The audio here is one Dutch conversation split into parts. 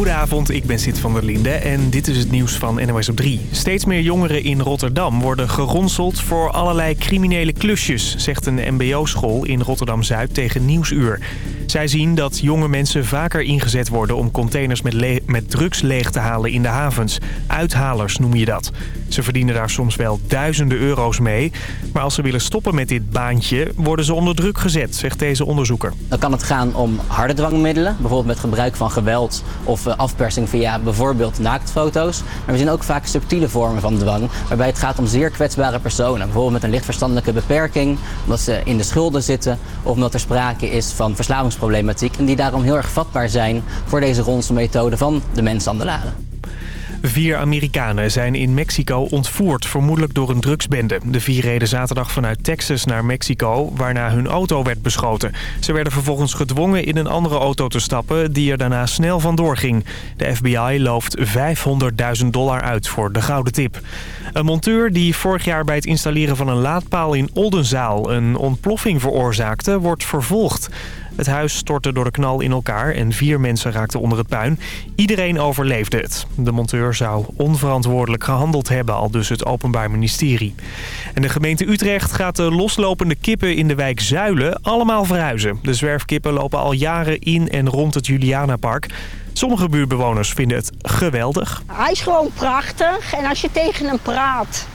Goedenavond, ik ben Sid van der Linde en dit is het nieuws van NOS op 3. Steeds meer jongeren in Rotterdam worden geronseld voor allerlei criminele klusjes... zegt een mbo-school in Rotterdam-Zuid tegen Nieuwsuur. Zij zien dat jonge mensen vaker ingezet worden om containers met, met drugs leeg te halen in de havens. Uithalers noem je dat. Ze verdienen daar soms wel duizenden euro's mee. Maar als ze willen stoppen met dit baantje, worden ze onder druk gezet, zegt deze onderzoeker. Dan kan het gaan om harde dwangmiddelen, bijvoorbeeld met gebruik van geweld of afpersing via bijvoorbeeld naaktfoto's. Maar we zien ook vaak subtiele vormen van dwang, waarbij het gaat om zeer kwetsbare personen. Bijvoorbeeld met een lichtverstandelijke beperking, omdat ze in de schulden zitten of omdat er sprake is van verslavingsproblematiek. En die daarom heel erg vatbaar zijn voor deze methode van de mensenhandelaren. Vier Amerikanen zijn in Mexico ontvoerd, vermoedelijk door een drugsbende. De vier reden zaterdag vanuit Texas naar Mexico, waarna hun auto werd beschoten. Ze werden vervolgens gedwongen in een andere auto te stappen, die er daarna snel vandoor ging. De FBI looft 500.000 dollar uit voor de gouden tip. Een monteur die vorig jaar bij het installeren van een laadpaal in Oldenzaal een ontploffing veroorzaakte, wordt vervolgd. Het huis stortte door de knal in elkaar en vier mensen raakten onder het puin. Iedereen overleefde het. De monteur zou onverantwoordelijk gehandeld hebben, al dus het Openbaar Ministerie. En de gemeente Utrecht gaat de loslopende kippen in de wijk Zuilen allemaal verhuizen. De zwerfkippen lopen al jaren in en rond het Julianapark. Sommige buurtbewoners vinden het geweldig. Hij is gewoon prachtig en als je tegen hem praat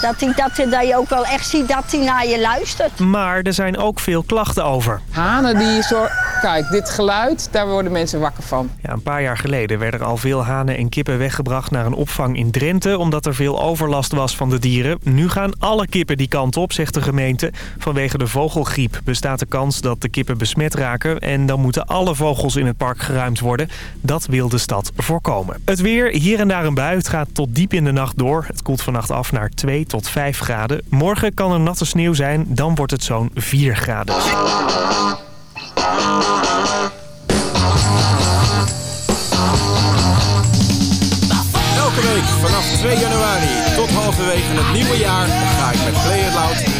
dat, hij, dat, dat je ook wel echt ziet dat hij naar je luistert. Maar er zijn ook veel klachten over. Hanen die zo... Kijk, dit geluid, daar worden mensen wakker van. Ja, een paar jaar geleden werden er al veel hanen en kippen weggebracht naar een opvang in Drenthe... omdat er veel overlast was van de dieren. Nu gaan alle kippen die kant op, zegt de gemeente. Vanwege de vogelgriep bestaat de kans dat de kippen besmet raken... en dan moeten alle vogels in het park geruimd worden. Dat wil de stad voorkomen. Het weer, hier en daar een bui. Het gaat tot diep in de nacht door. Het koelt vannacht af naar 2 tot 5 graden. Morgen kan er natte sneeuw zijn, dan wordt het zo'n 4 graden. Elke week vanaf 2 januari tot halverwege het nieuwe jaar ga ik met Play Loud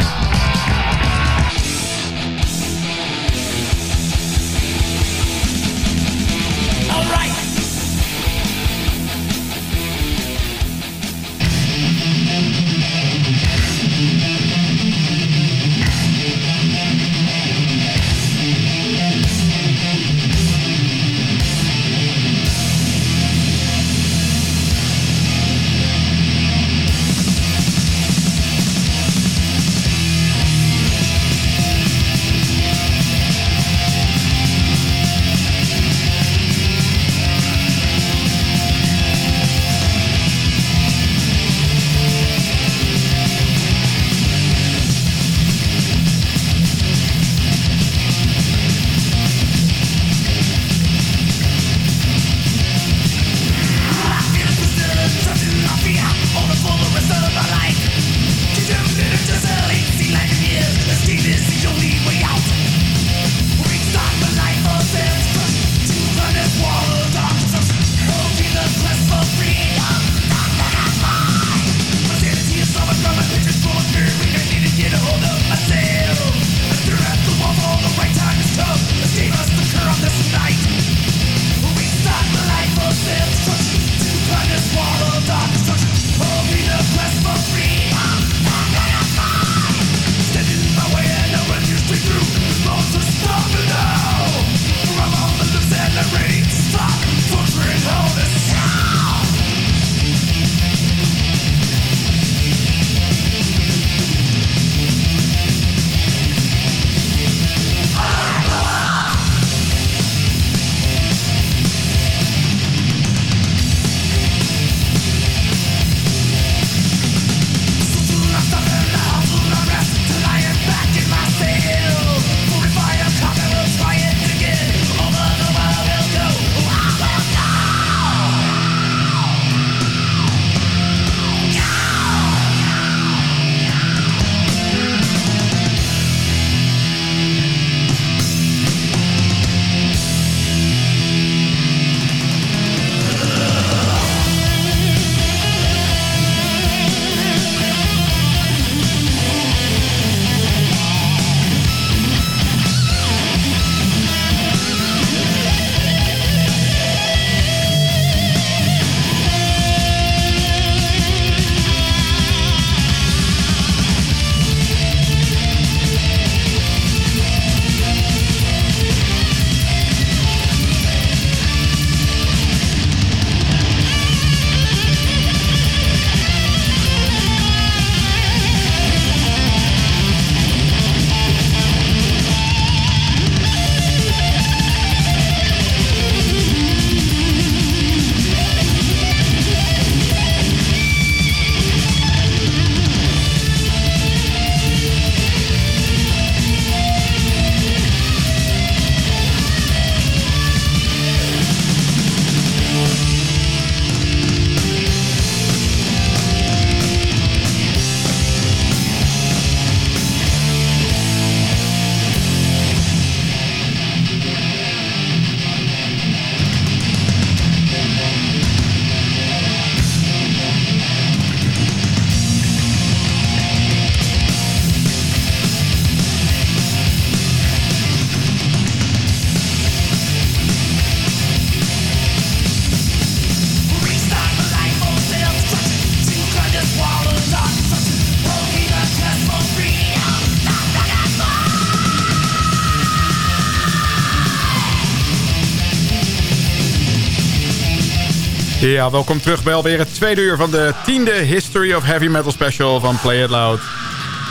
Ja, welkom terug bij alweer het tweede uur van de tiende History of Heavy Metal Special van Play It Loud.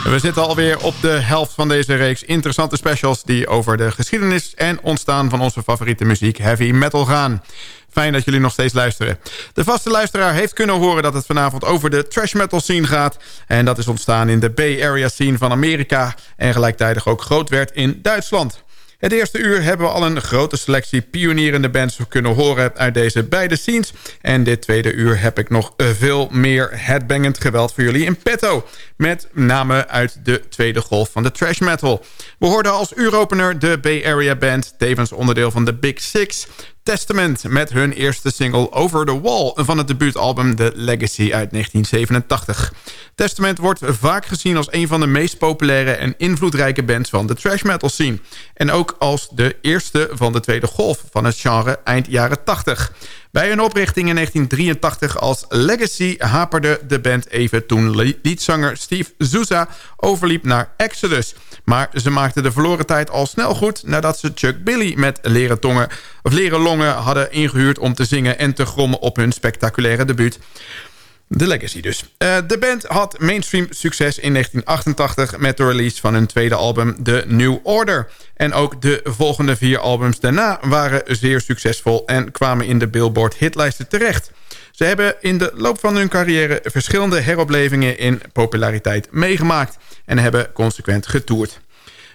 We zitten alweer op de helft van deze reeks interessante specials... die over de geschiedenis en ontstaan van onze favoriete muziek heavy metal gaan. Fijn dat jullie nog steeds luisteren. De vaste luisteraar heeft kunnen horen dat het vanavond over de trash metal scene gaat. En dat is ontstaan in de Bay Area scene van Amerika... en gelijktijdig ook groot werd in Duitsland. Het eerste uur hebben we al een grote selectie pionierende bands kunnen horen uit deze beide scenes. En dit tweede uur heb ik nog veel meer headbangend geweld voor jullie in petto. Met name uit de tweede golf van de trash metal. We hoorden als uuropener de Bay Area Band, tevens onderdeel van de Big Six... Testament met hun eerste single Over the Wall... van het debuutalbum The Legacy uit 1987. Testament wordt vaak gezien als een van de meest populaire... en invloedrijke bands van de thrash metal scene. En ook als de eerste van de tweede golf van het genre eind jaren 80. Bij hun oprichting in 1983 als Legacy haperde de band even... toen liedzanger Steve Souza overliep naar Exodus... Maar ze maakten de verloren tijd al snel goed... nadat ze Chuck Billy met leren, tongen, of leren longen hadden ingehuurd... om te zingen en te grommen op hun spectaculaire debuut. De Legacy dus. Uh, de band had mainstream succes in 1988 met de release van hun tweede album The New Order. En ook de volgende vier albums daarna waren zeer succesvol en kwamen in de Billboard hitlijsten terecht. Ze hebben in de loop van hun carrière verschillende heroplevingen in populariteit meegemaakt en hebben consequent getoerd.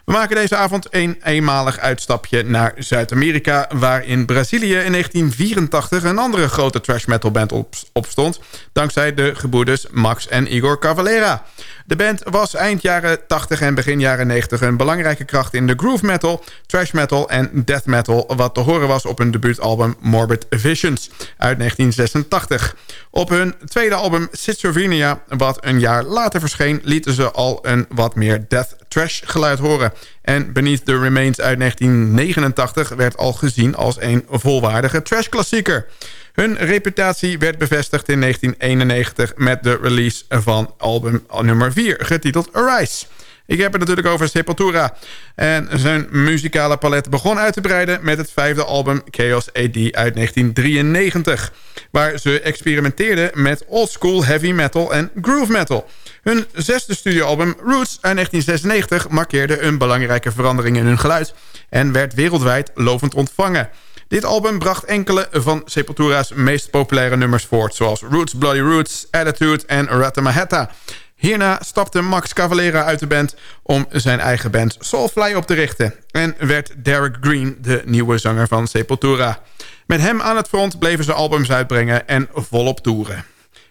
We maken deze avond een eenmalig uitstapje naar Zuid-Amerika... waar in Brazilië in 1984 een andere grote trash metal band opstond... dankzij de gebroeders Max en Igor Cavalera. De band was eind jaren 80 en begin jaren 90 een belangrijke kracht in de groove metal, trash metal en death metal... wat te horen was op hun debuutalbum Morbid Visions uit 1986. Op hun tweede album Schizophrenia, wat een jaar later verscheen... lieten ze al een wat meer death trash geluid horen. En Beneath the Remains uit 1989 werd al gezien als een volwaardige trash-klassieker. Hun reputatie werd bevestigd in 1991 met de release van album nummer 4, getiteld Arise. Ik heb het natuurlijk over Sepultura. En zijn muzikale palet begon uit te breiden met het vijfde album Chaos AD uit 1993. Waar ze experimenteerden met oldschool heavy metal en groove metal. Hun zesde studioalbum Roots uit 1996 markeerde een belangrijke verandering in hun geluid... en werd wereldwijd lovend ontvangen. Dit album bracht enkele van Sepultura's meest populaire nummers voort... zoals Roots, Bloody Roots, Attitude en Ratamaheta. Hierna stapte Max Cavalera uit de band om zijn eigen band Soulfly op te richten... en werd Derek Green de nieuwe zanger van Sepultura. Met hem aan het front bleven ze albums uitbrengen en volop toeren.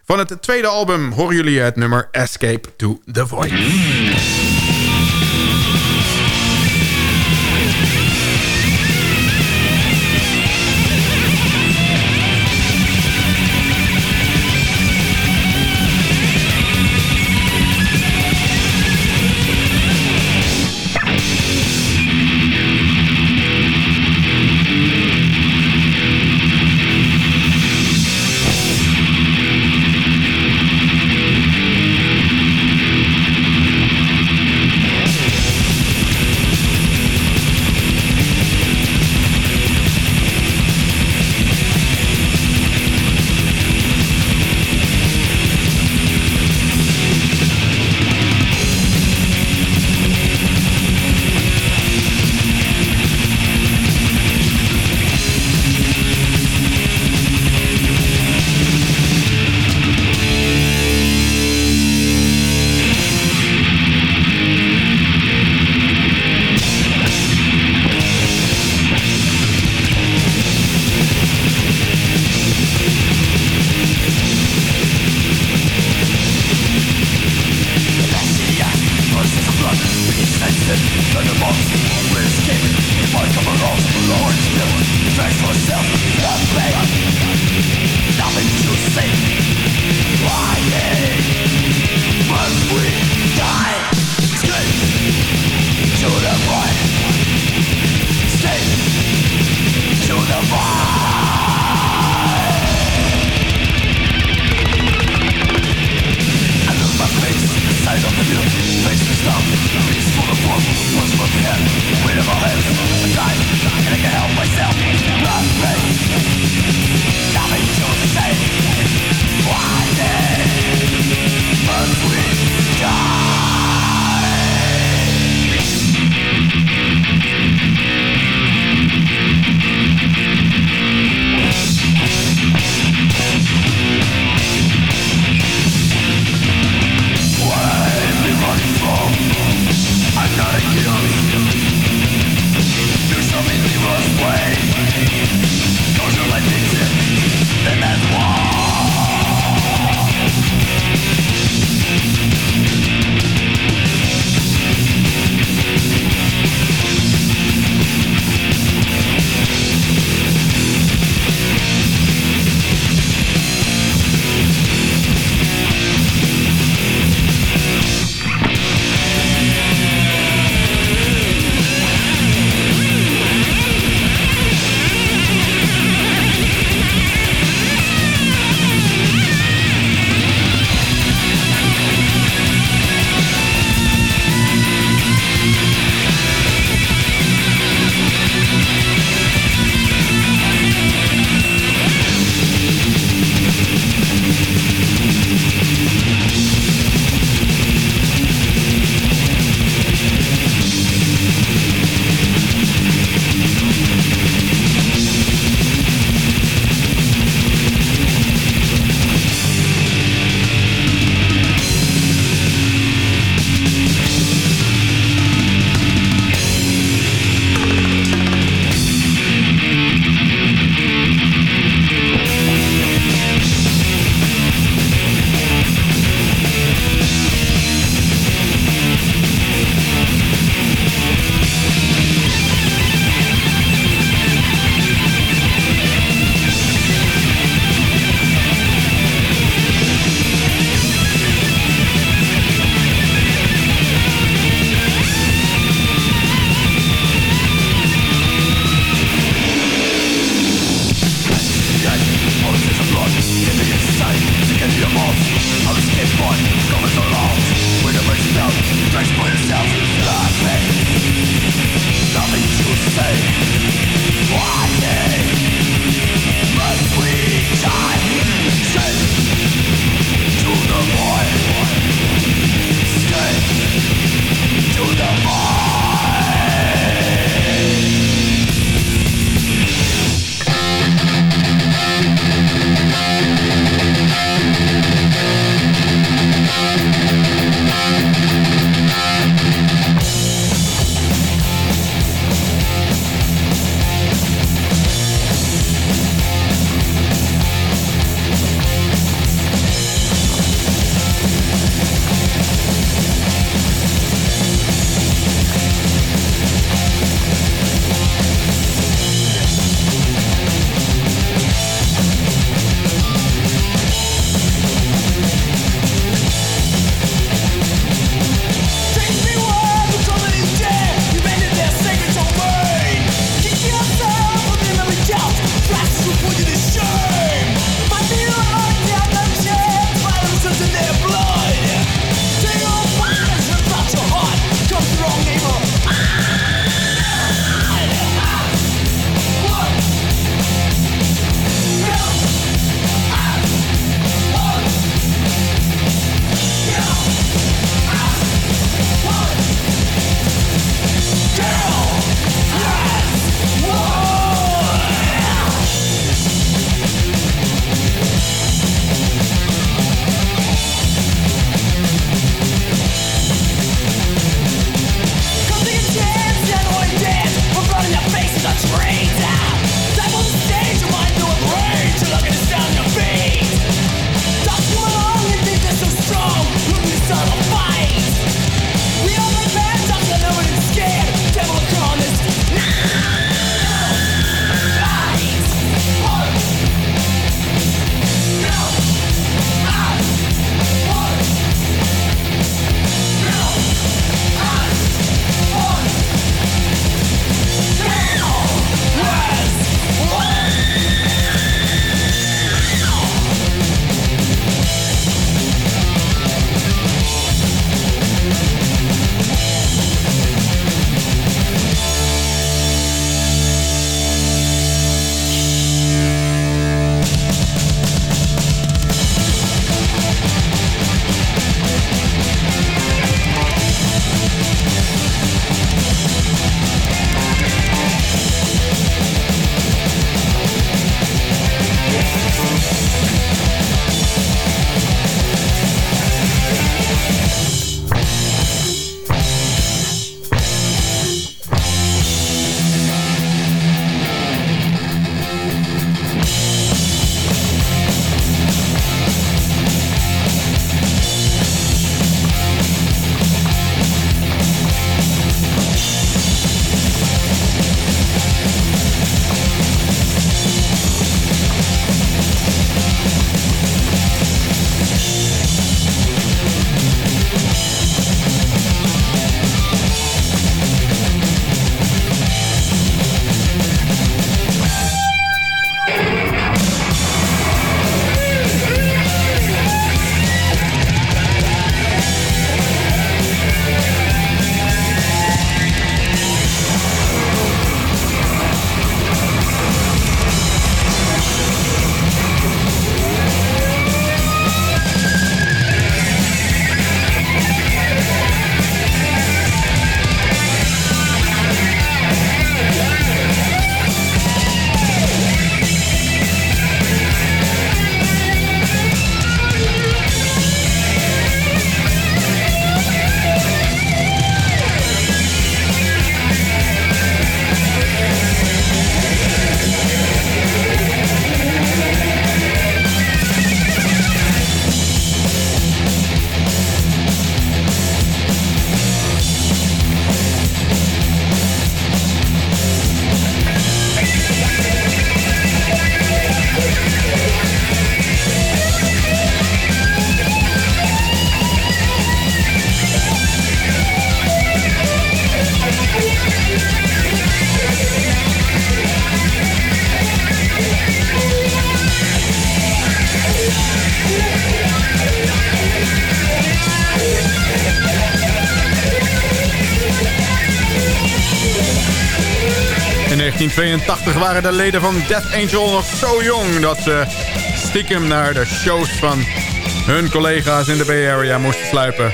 Van het tweede album horen jullie het nummer Escape to the Void. 1982 waren de leden van Death Angel nog zo jong... dat ze stiekem naar de shows van hun collega's in de Bay Area moesten sluipen.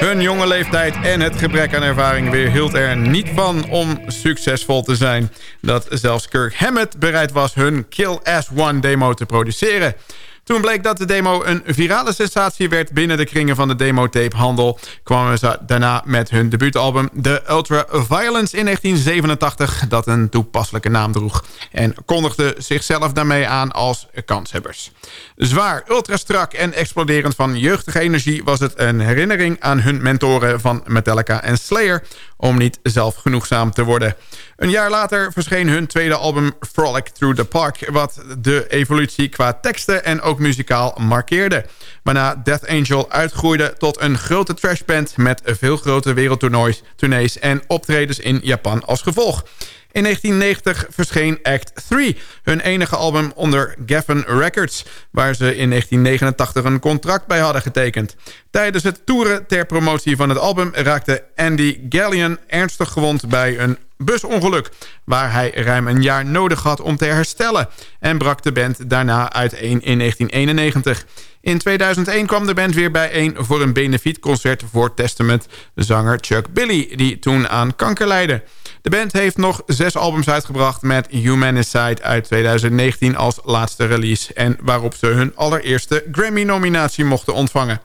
Hun jonge leeftijd en het gebrek aan ervaring weerhield er niet van om succesvol te zijn. Dat zelfs Kirk Hammett bereid was hun Kill As One demo te produceren. Toen bleek dat de demo een virale sensatie werd binnen de kringen van de demotapehandel... kwamen ze daarna met hun debuutalbum The Ultra Violence in 1987... dat een toepasselijke naam droeg en kondigde zichzelf daarmee aan als kanshebbers. Zwaar, ultrastrak en exploderend van jeugdige energie... was het een herinnering aan hun mentoren van Metallica en Slayer... om niet zelfgenoegzaam te worden. Een jaar later verscheen hun tweede album Frolic Through the Park... wat de evolutie qua teksten en ook muzikaal markeerde. Waarna Death Angel uitgroeide tot een grote trashband... met veel grote wereldtournees en optredens in Japan als gevolg. In 1990 verscheen Act 3, hun enige album onder Geffen Records... waar ze in 1989 een contract bij hadden getekend. Tijdens het toeren ter promotie van het album raakte Andy Gallion ernstig gewond bij een busongeluk... waar hij ruim een jaar nodig had om te herstellen... en brak de band daarna uiteen in 1991. In 2001 kwam de band weer bijeen voor een benefietconcert voor Testament... zanger Chuck Billy, die toen aan kanker leidde. De band heeft nog zes albums uitgebracht met Humanicide uit 2019 als laatste release... en waarop ze hun allereerste Grammy-nominatie mochten ontvangen.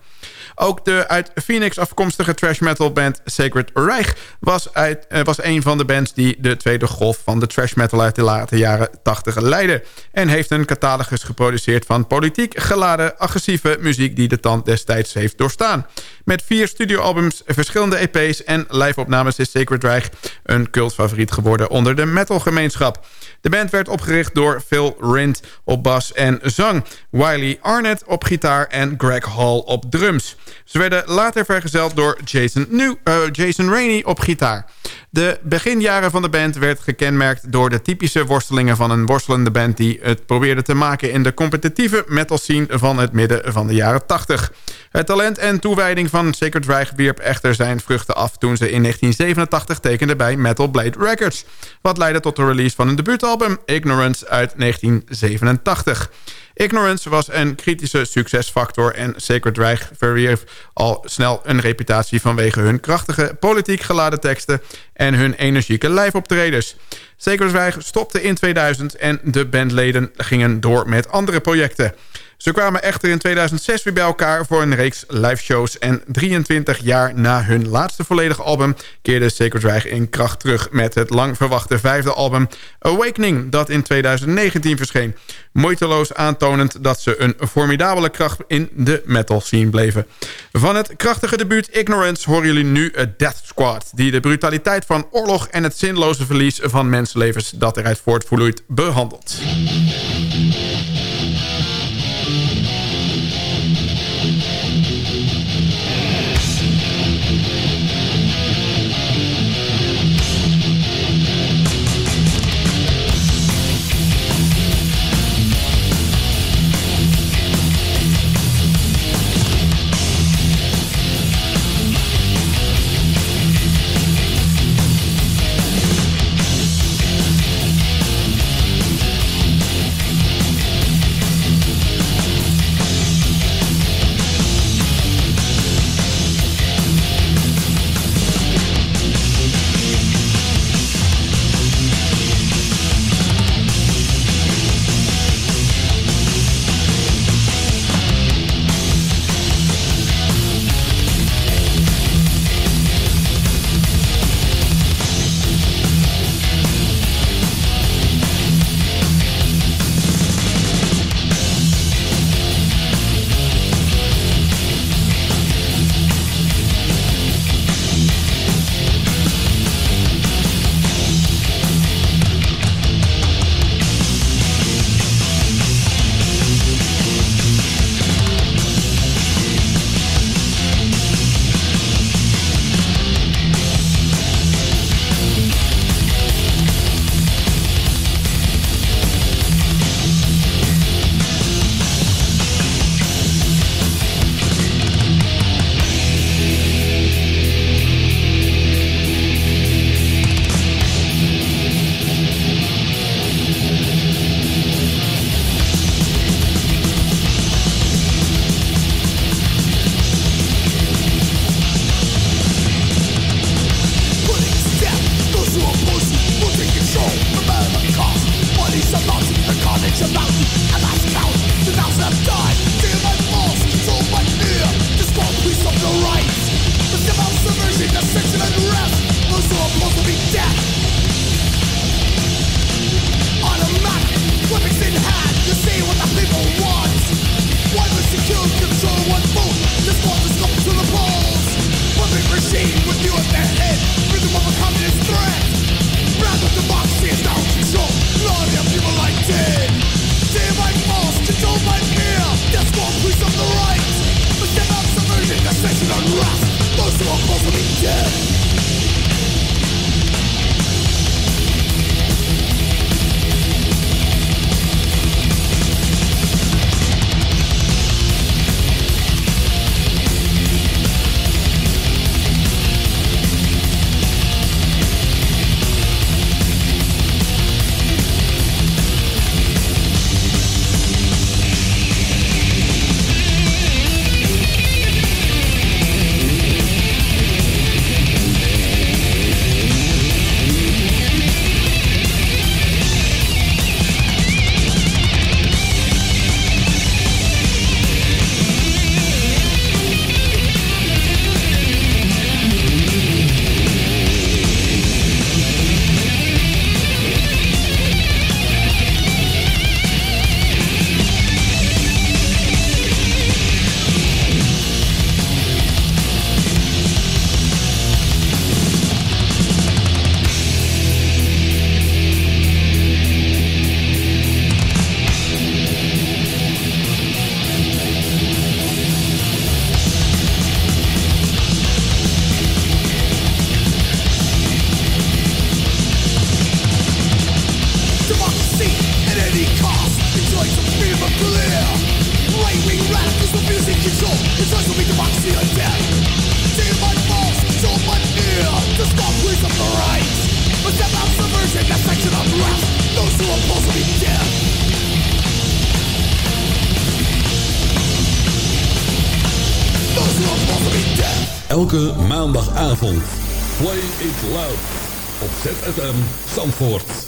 Ook de uit Phoenix afkomstige trash metal band Sacred Reich... Was, uit, uh, was een van de bands die de tweede golf van de trash metal... uit de late jaren 80 leidde. En heeft een catalogus geproduceerd van politiek geladen... agressieve muziek die de tand destijds heeft doorstaan. Met vier studioalbums, verschillende EP's en live-opnames... is Sacred Reich een cultfavoriet geworden onder de metalgemeenschap. De band werd opgericht door Phil Rind op bas en zang... Wiley Arnett op gitaar en Greg Hall op drums. Ze werden later vergezeld door Jason, New, uh, Jason Rainey op gitaar. De beginjaren van de band werd gekenmerkt door de typische worstelingen van een worstelende band... die het probeerde te maken in de competitieve metal scene van het midden van de jaren 80. Het talent en toewijding van Sacred Reich wierp echter zijn vruchten af... toen ze in 1987 tekenden bij Metal Blade Records. Wat leidde tot de release van een debuutalbum Ignorance uit 1987. Ignorance was een kritische succesfactor... en Sacred Reich verwierf al snel een reputatie... vanwege hun krachtige, politiek geladen teksten... en hun energieke lijfoptredens. Sacred Reich stopte in 2000 en de bandleden gingen door met andere projecten. Ze kwamen echter in 2006 weer bij elkaar voor een reeks live shows... en 23 jaar na hun laatste volledige album... keerde Sacred Reich in kracht terug met het lang verwachte vijfde album Awakening... dat in 2019 verscheen. Moeiteloos aantonend dat ze een formidabele kracht in de metal scene bleven. Van het krachtige debuut Ignorance horen jullie nu Death Squad... die de brutaliteit van oorlog en het zinloze verlies van mensenlevens... dat eruit voortvloeit behandelt. Loud. Op ZFM Zandvoort.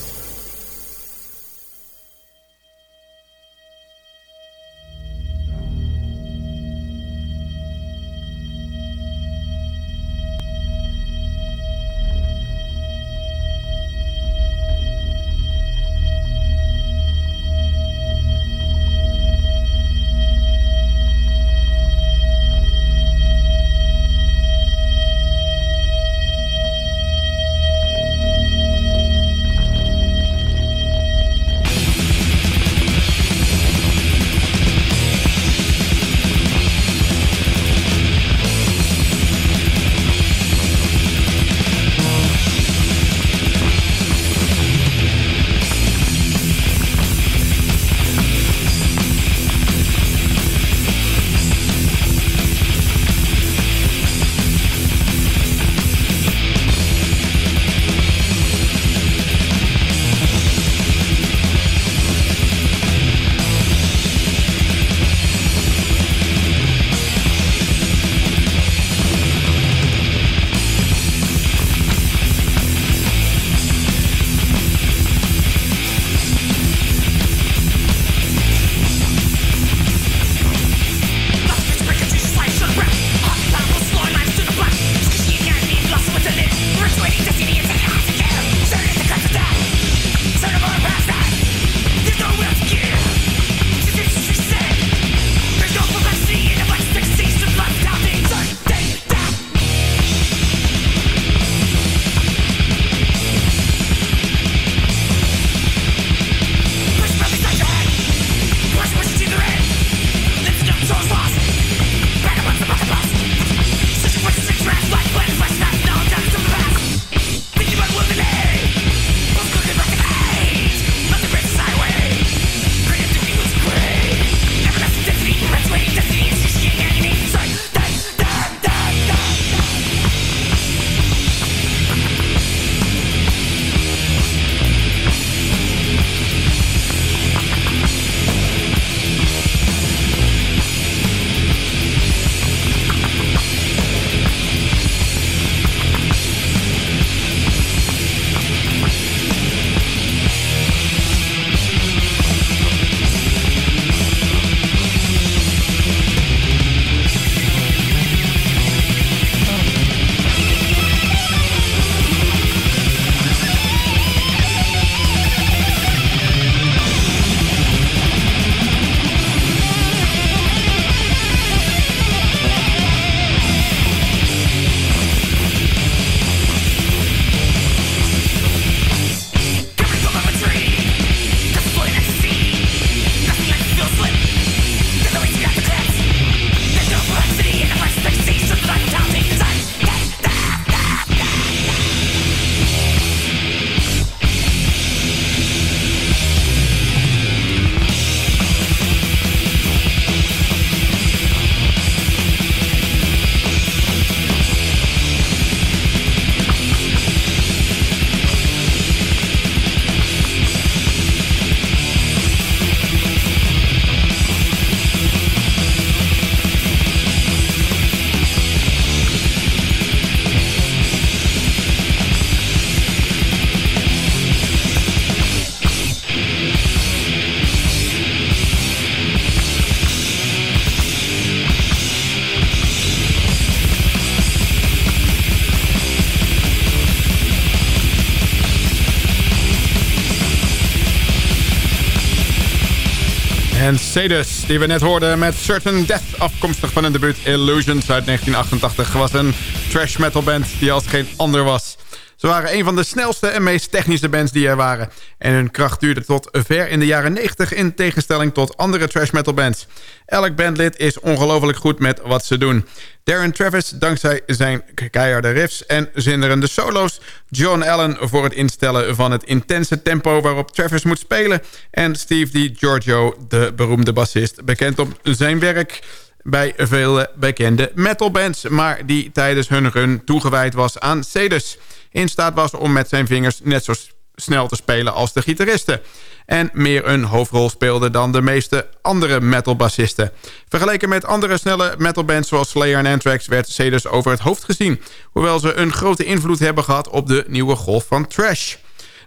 En Cedus, die we net hoorden met Certain Death... afkomstig van een debuut Illusions uit 1988... was een trash metal band die als geen ander was. Ze waren een van de snelste en meest technische bands die er waren. En hun kracht duurde tot ver in de jaren 90 in tegenstelling tot andere trash metal bands. Elk bandlid is ongelooflijk goed met wat ze doen. Darren Travis dankzij zijn keiharde riffs en zinderende solo's. John Allen voor het instellen van het intense tempo waarop Travis moet spelen. En Steve Giorgio, de beroemde bassist, bekend op zijn werk bij vele bekende metalbands... maar die tijdens hun run toegewijd was aan Cedus in staat was om met zijn vingers net zo snel te spelen als de gitaristen. En meer een hoofdrol speelde dan de meeste andere metalbassisten. Vergeleken met andere snelle metalbands zoals Slayer en Anthrax... werd Cedus over het hoofd gezien. Hoewel ze een grote invloed hebben gehad op de nieuwe golf van trash.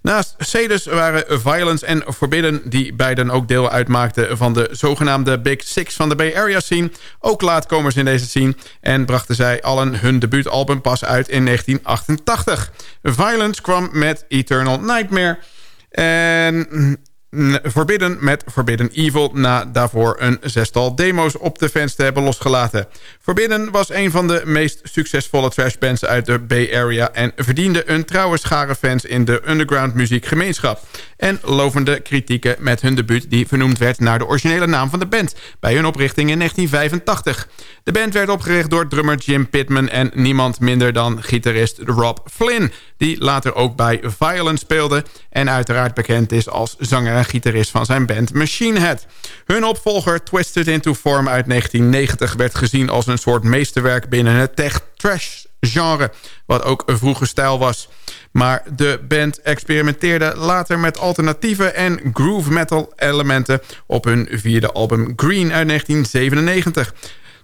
Naast Cedus waren Violence en Forbidden... die beiden ook deel uitmaakten van de zogenaamde Big Six van de Bay Area scene... ook laatkomers in deze scene... en brachten zij allen hun debuutalbum pas uit in 1988. Violence kwam met Eternal Nightmare... En Forbidden met Forbidden Evil... na daarvoor een zestal demo's op de fans te hebben losgelaten. Forbidden was een van de meest succesvolle trashbands uit de Bay Area... en verdiende een trouwe schare fans in de underground muziekgemeenschap. En lovende kritieken met hun debuut die vernoemd werd... naar de originele naam van de band bij hun oprichting in 1985. De band werd opgericht door drummer Jim Pittman... en niemand minder dan gitarist Rob Flynn... die later ook bij Violence speelde... en uiteraard bekend is als zanger en gitarist van zijn band Machine Head. Hun opvolger Twisted Into Form uit 1990 werd gezien als een soort meesterwerk binnen het tech-trash genre, wat ook een vroege stijl was. Maar de band experimenteerde later met alternatieve en groove metal elementen op hun vierde album Green uit 1997.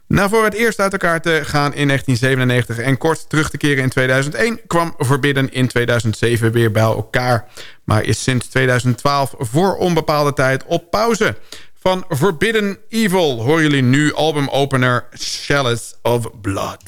Na voor het eerst uit elkaar te gaan in 1997 en kort terug te keren in 2001... kwam Forbidden in 2007 weer bij elkaar. Maar is sinds 2012 voor onbepaalde tijd op pauze. Van Forbidden Evil horen jullie nu albumopener Chalice of Blood.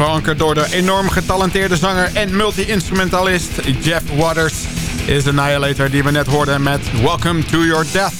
Verankerd door de enorm getalenteerde zanger en multi-instrumentalist Jeff Waters... is Annihilator die we net hoorden met Welcome to Your Death.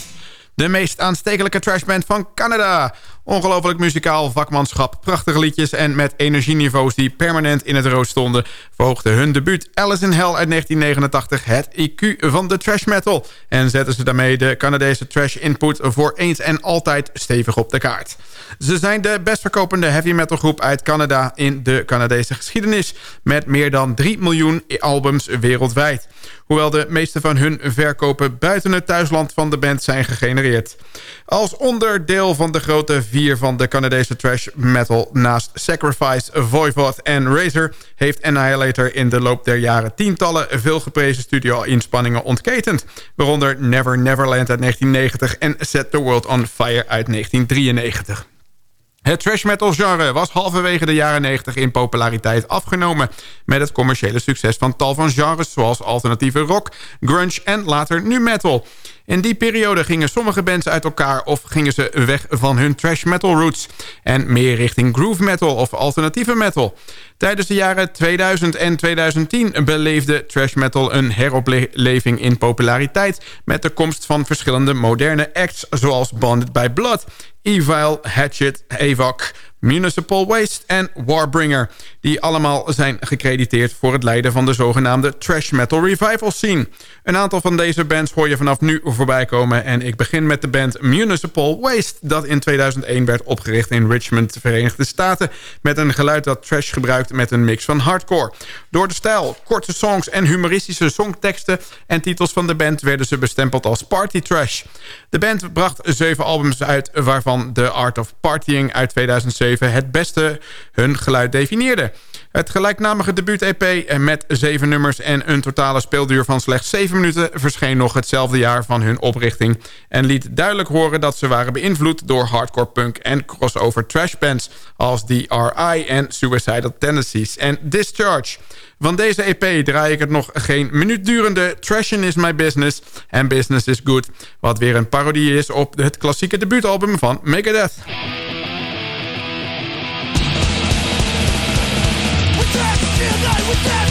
De meest aanstekelijke trashband van Canada. Ongelooflijk muzikaal vakmanschap, prachtige liedjes... en met energieniveaus die permanent in het rood stonden... verhoogde hun debuut Alice in Hell uit 1989 het IQ van de trash metal... en zetten ze daarmee de Canadese trash input voor eens en altijd stevig op de kaart. Ze zijn de best verkopende heavy metal groep uit Canada in de Canadese geschiedenis... met meer dan 3 miljoen albums wereldwijd. Hoewel de meeste van hun verkopen buiten het thuisland van de band zijn gegenereerd. Als onderdeel van de grote vier van de Canadese trash metal... naast Sacrifice, Voivod en Razor... heeft Annihilator in de loop der jaren tientallen... veel geprezen studio-inspanningen ontketend. Waaronder Never Neverland uit 1990 en Set the World on Fire uit 1993. Het trash metal genre was halverwege de jaren 90 in populariteit afgenomen... met het commerciële succes van tal van genres zoals alternatieve rock, grunge en later nu metal. In die periode gingen sommige bands uit elkaar of gingen ze weg van hun trash metal roots... en meer richting groove metal of alternatieve metal. Tijdens de jaren 2000 en 2010 beleefde trash metal een heropleving in populariteit... met de komst van verschillende moderne acts zoals Bonded by Blood... Evil, Hatchet, Evoc, Municipal Waste en Warbringer... die allemaal zijn gecrediteerd voor het leiden van de zogenaamde trash metal revival scene. Een aantal van deze bands hoor je vanaf nu voorbij komen... en ik begin met de band Municipal Waste... dat in 2001 werd opgericht in Richmond, Verenigde Staten... met een geluid dat trash gebruikt met een mix van hardcore. Door de stijl, korte songs en humoristische songteksten... en titels van de band werden ze bestempeld als party trash. De band bracht zeven albums uit... waarvan The Art of Partying uit 2007 het beste hun geluid definieerde. Het gelijknamige debuut-EP met zeven nummers en een totale speelduur van slechts zeven minuten... verscheen nog hetzelfde jaar van hun oprichting... en liet duidelijk horen dat ze waren beïnvloed door hardcore punk en crossover trash bands... als DRI en Suicidal Tendencies en Discharge. Van deze EP draai ik het nog geen minuut durende Trashin' is my business en Business is good... wat weer een parodie is op het klassieke debuutalbum van Megadeth.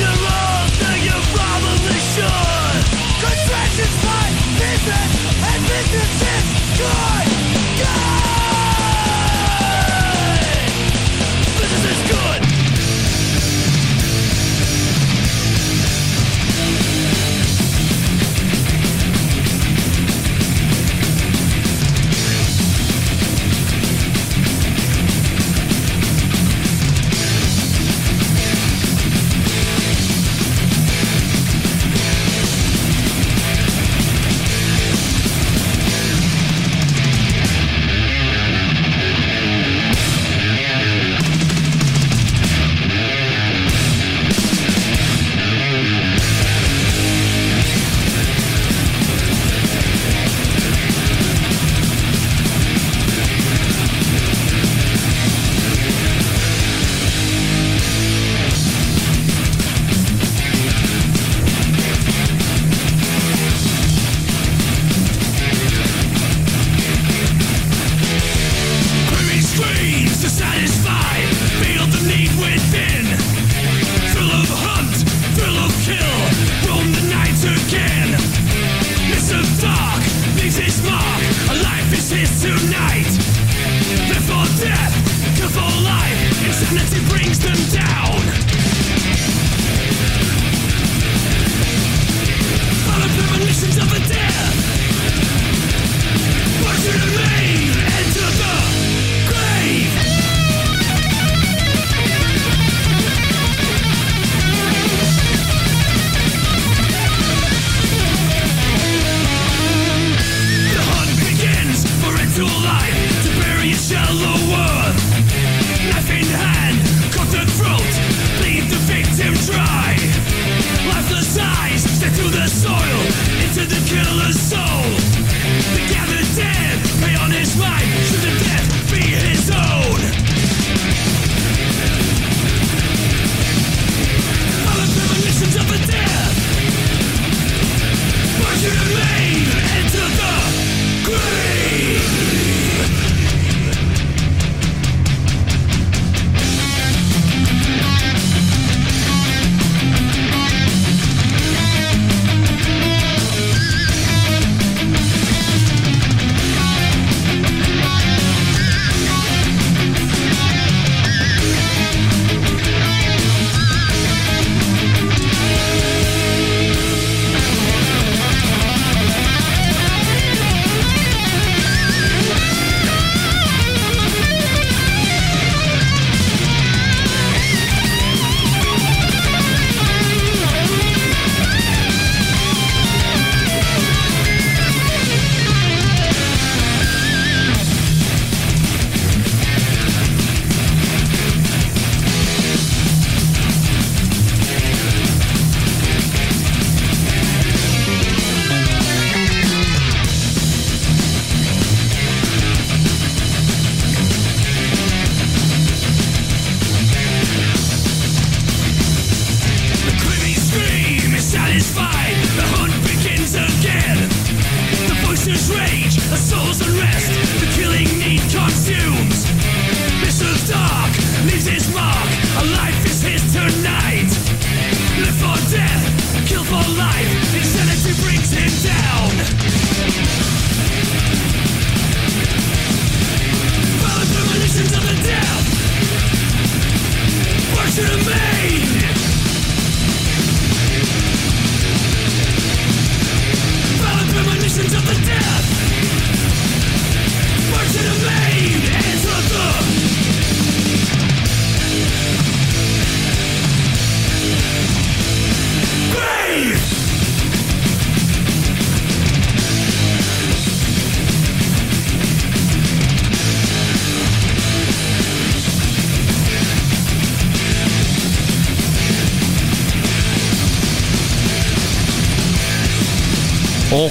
you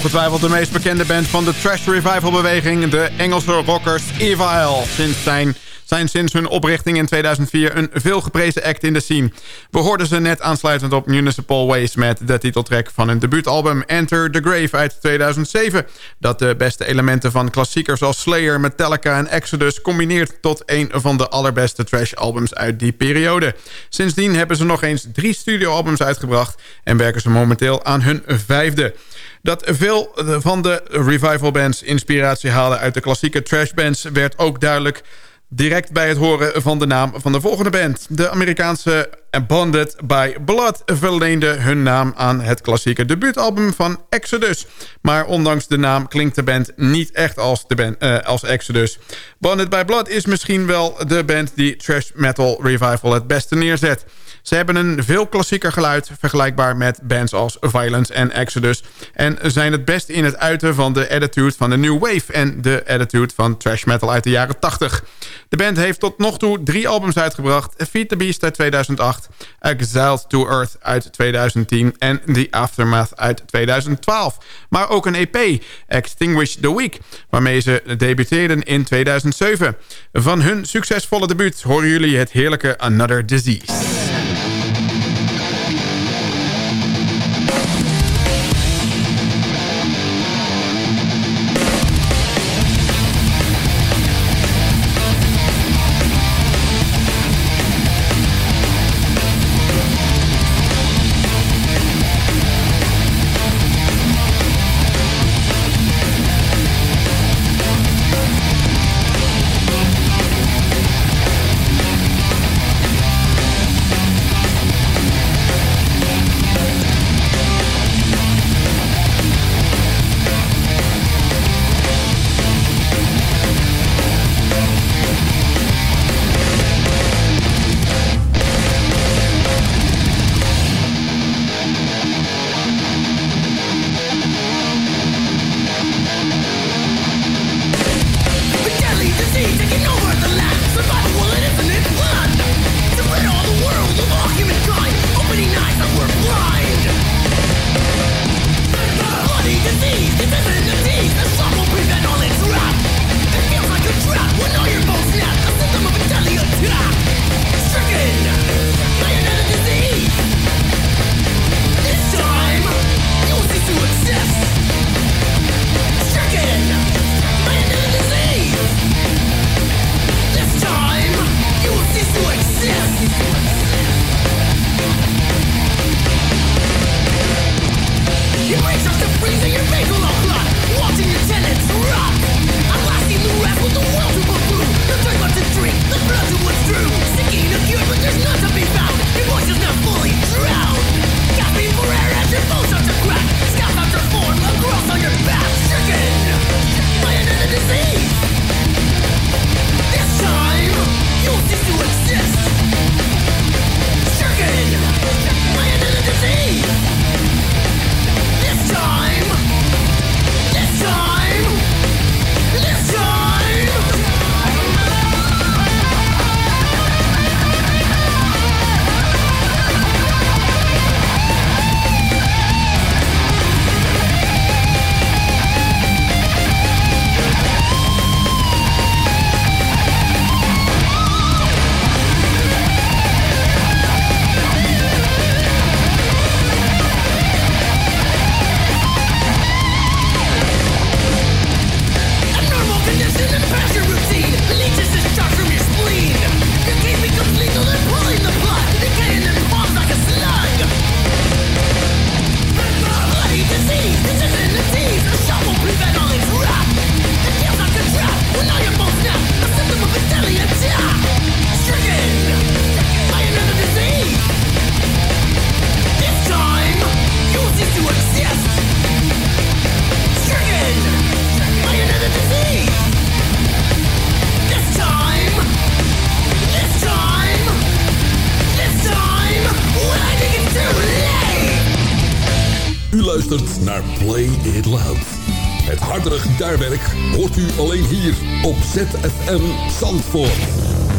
Ongetwijfeld de meest bekende band van de trash revival beweging, de Engelse rockers Evil. Sinds zijn, zijn sinds hun oprichting in 2004 een veelgeprezen act in de scene. We hoorden ze net aansluitend op Municipal Waste met de titeltrack van hun debuutalbum Enter the Grave uit 2007. Dat de beste elementen van klassiekers als Slayer, Metallica en Exodus combineert tot een van de allerbeste trash albums uit die periode. Sindsdien hebben ze nog eens drie studioalbums uitgebracht en werken ze momenteel aan hun vijfde. Dat veel van de revival bands inspiratie halen uit de klassieke trash bands... werd ook duidelijk direct bij het horen van de naam van de volgende band. De Amerikaanse Bonded by Blood verleende hun naam aan het klassieke debuutalbum van Exodus. Maar ondanks de naam klinkt de band niet echt als, de band, eh, als Exodus. Bonded by Blood is misschien wel de band die trash metal revival het beste neerzet. Ze hebben een veel klassieker geluid, vergelijkbaar met bands als Violence en Exodus. En zijn het best in het uiten van de attitude van de New Wave... en de attitude van trash metal uit de jaren 80. De band heeft tot nog toe drie albums uitgebracht. Feed the Beast uit 2008, Exiled to Earth uit 2010... en The Aftermath uit 2012. Maar ook een EP, Extinguish the Week... waarmee ze debuteerden in 2007. Van hun succesvolle debuut horen jullie het heerlijke Another Disease. ZFM Zandvoort.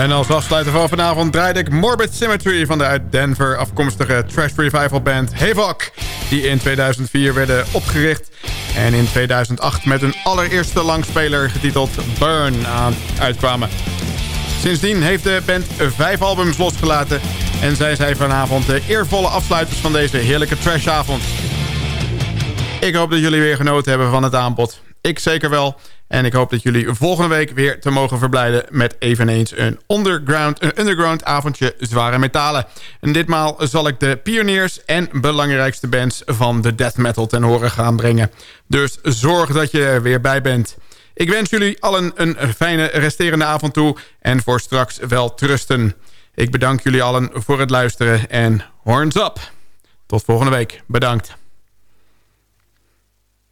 En als afsluiter van vanavond draaide ik Morbid Symmetry... van de uit Denver afkomstige trash revival band Havoc... die in 2004 werden opgericht... en in 2008 met hun allereerste langspeler getiteld Burn aan uitkwamen. Sindsdien heeft de band vijf albums losgelaten... en zijn zij vanavond de eervolle afsluiters van deze heerlijke trashavond. Ik hoop dat jullie weer genoten hebben van het aanbod. Ik zeker wel. En ik hoop dat jullie volgende week weer te mogen verblijden... met eveneens een underground, een underground avondje zware metalen. En ditmaal zal ik de pioniers en belangrijkste bands... van de death metal ten horen gaan brengen. Dus zorg dat je er weer bij bent. Ik wens jullie allen een fijne resterende avond toe... en voor straks wel trusten. Ik bedank jullie allen voor het luisteren en horns up. Tot volgende week. Bedankt.